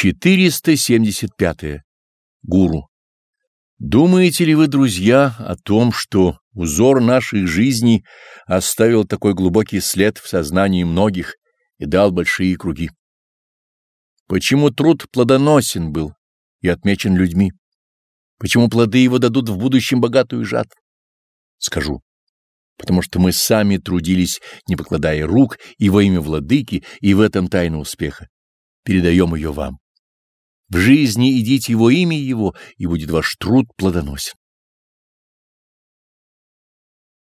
475. -е. Гуру. Думаете ли вы, друзья, о том, что узор наших жизней оставил такой глубокий след в сознании многих и дал большие круги? Почему труд плодоносен был и отмечен людьми? Почему плоды его дадут в будущем богатую жатву? Скажу. Потому что мы сами трудились, не покладая рук, и во имя владыки, и в этом тайна успеха. Передаем ее вам. В жизни идите во имя его, и будет ваш труд плодоносен.